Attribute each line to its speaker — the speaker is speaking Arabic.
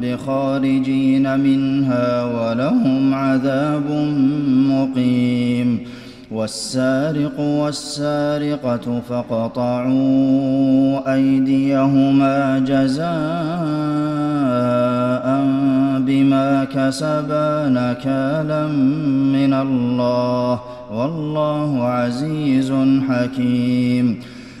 Speaker 1: بخارجين منها ولهم عذاب مقيم. والسارق والسارقة فاقطعوا أيديهما جزاء بما كسبا نكالا من الله. والله عزيز حكيم.